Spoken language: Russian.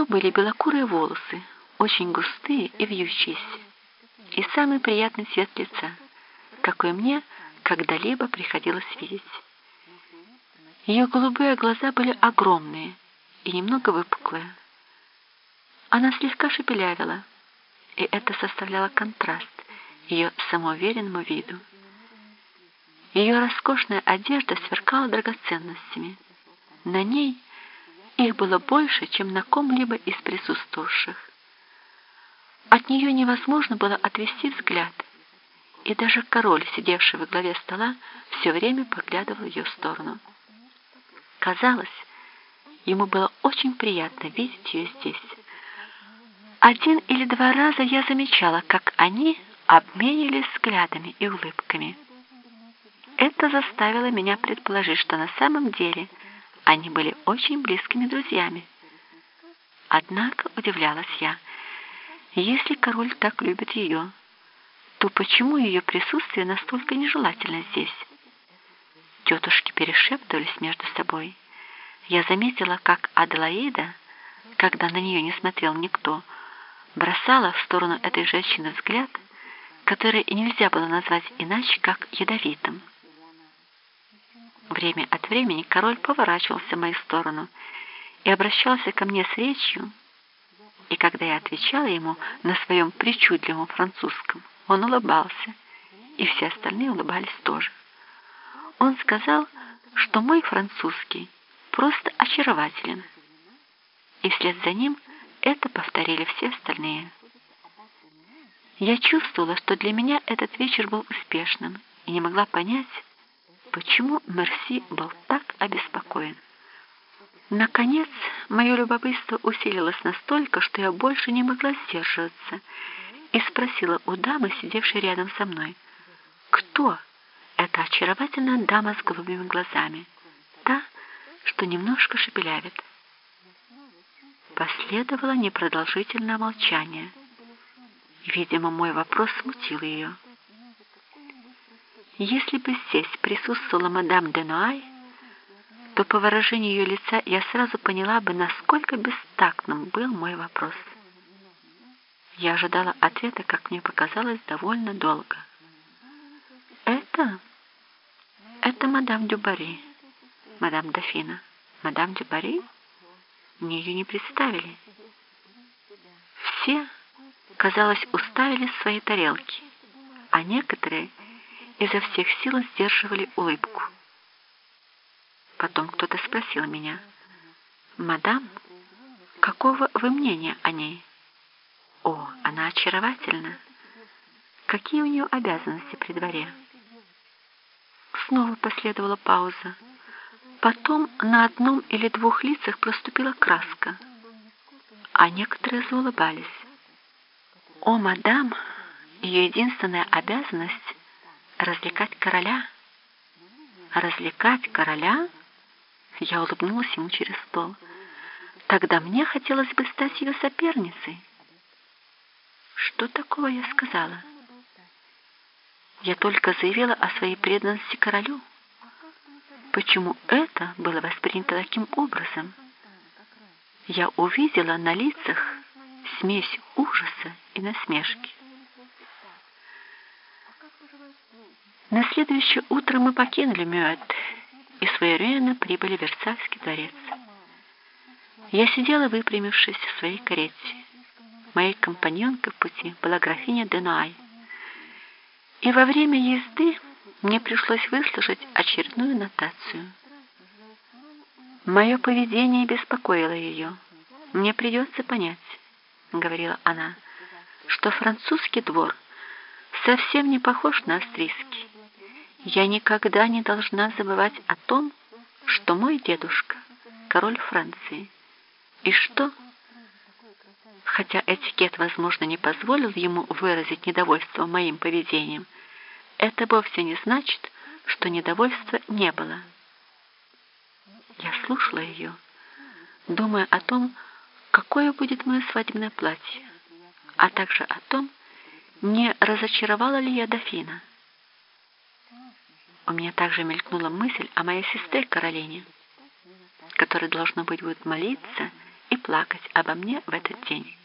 нее были белокурые волосы, очень густые и вьющиеся, и самый приятный цвет лица, какой мне когда-либо приходилось видеть. Ее голубые глаза были огромные и немного выпуклые. Она слегка шепелявила, и это составляло контраст ее самоуверенному виду. Ее роскошная одежда сверкала драгоценностями. На ней их было больше, чем на ком-либо из присутствовавших. От нее невозможно было отвести взгляд, и даже король, сидевший во главе стола, все время поглядывал в ее сторону. Казалось, ему было очень приятно видеть ее здесь. Один или два раза я замечала, как они обменились взглядами и улыбками. Это заставило меня предположить, что на самом деле они были очень близкими друзьями. Однако, удивлялась я, если король так любит ее, то почему ее присутствие настолько нежелательно здесь? Тетушки перешептывались между собой. Я заметила, как Аделаида, когда на нее не смотрел никто, бросала в сторону этой женщины взгляд, который нельзя было назвать иначе, как ядовитым. Время от времени король поворачивался в мою сторону и обращался ко мне с речью, и когда я отвечала ему на своем причудливом французском, он улыбался, и все остальные улыбались тоже. Он сказал, что мой французский просто очарователен, и вслед за ним это повторили все остальные. Я чувствовала, что для меня этот вечер был успешным, и не могла понять, почему Мерси был так обеспокоен. Наконец, мое любопытство усилилось настолько, что я больше не могла сдерживаться, и спросила у дамы, сидевшей рядом со мной, кто эта очаровательная дама с голубыми глазами, та, что немножко шепелявит. Последовало непродолжительное молчание. Видимо, мой вопрос смутил ее. Если бы здесь присутствовала мадам Денуай, то по выражению ее лица я сразу поняла бы, насколько бестактным был мой вопрос. Я ожидала ответа, как мне показалось, довольно долго. «Это? Это мадам Дюбари, мадам Дофина. Мадам Дюбари? Мне ее не представили. Все, казалось, уставили свои тарелки, а некоторые изо всех сил сдерживали улыбку. Потом кто-то спросил меня, «Мадам, какого вы мнения о ней?» О, она очаровательна. Какие у нее обязанности при дворе? Снова последовала пауза. Потом на одном или двух лицах проступила краска, а некоторые заулыбались. О, мадам, ее единственная обязанность — развлекать короля. Развлекать короля? Я улыбнулась ему через стол. Тогда мне хотелось бы стать ее соперницей. Что такого я сказала? Я только заявила о своей преданности королю. Почему это было воспринято таким образом? Я увидела на лицах смесь ужаса и насмешки. На следующее утро мы покинули Мюэт и своевременно прибыли в Версальский дворец. Я сидела, выпрямившись в своей карете. Моей компаньонкой в пути была графиня Денуай. И во время езды мне пришлось выслушать очередную нотацию. Мое поведение беспокоило ее. «Мне придется понять», — говорила она, «что французский двор совсем не похож на австрийский. Я никогда не должна забывать о том, что мой дедушка — король Франции, и что хотя этикет, возможно, не позволил ему выразить недовольство моим поведением, это вовсе не значит, что недовольства не было. Я слушала ее, думая о том, какое будет мое свадебное платье, а также о том, не разочаровала ли я дофина. У меня также мелькнула мысль о моей сестре Каролине, которая, должно быть, будет молиться и плакать обо мне в этот день.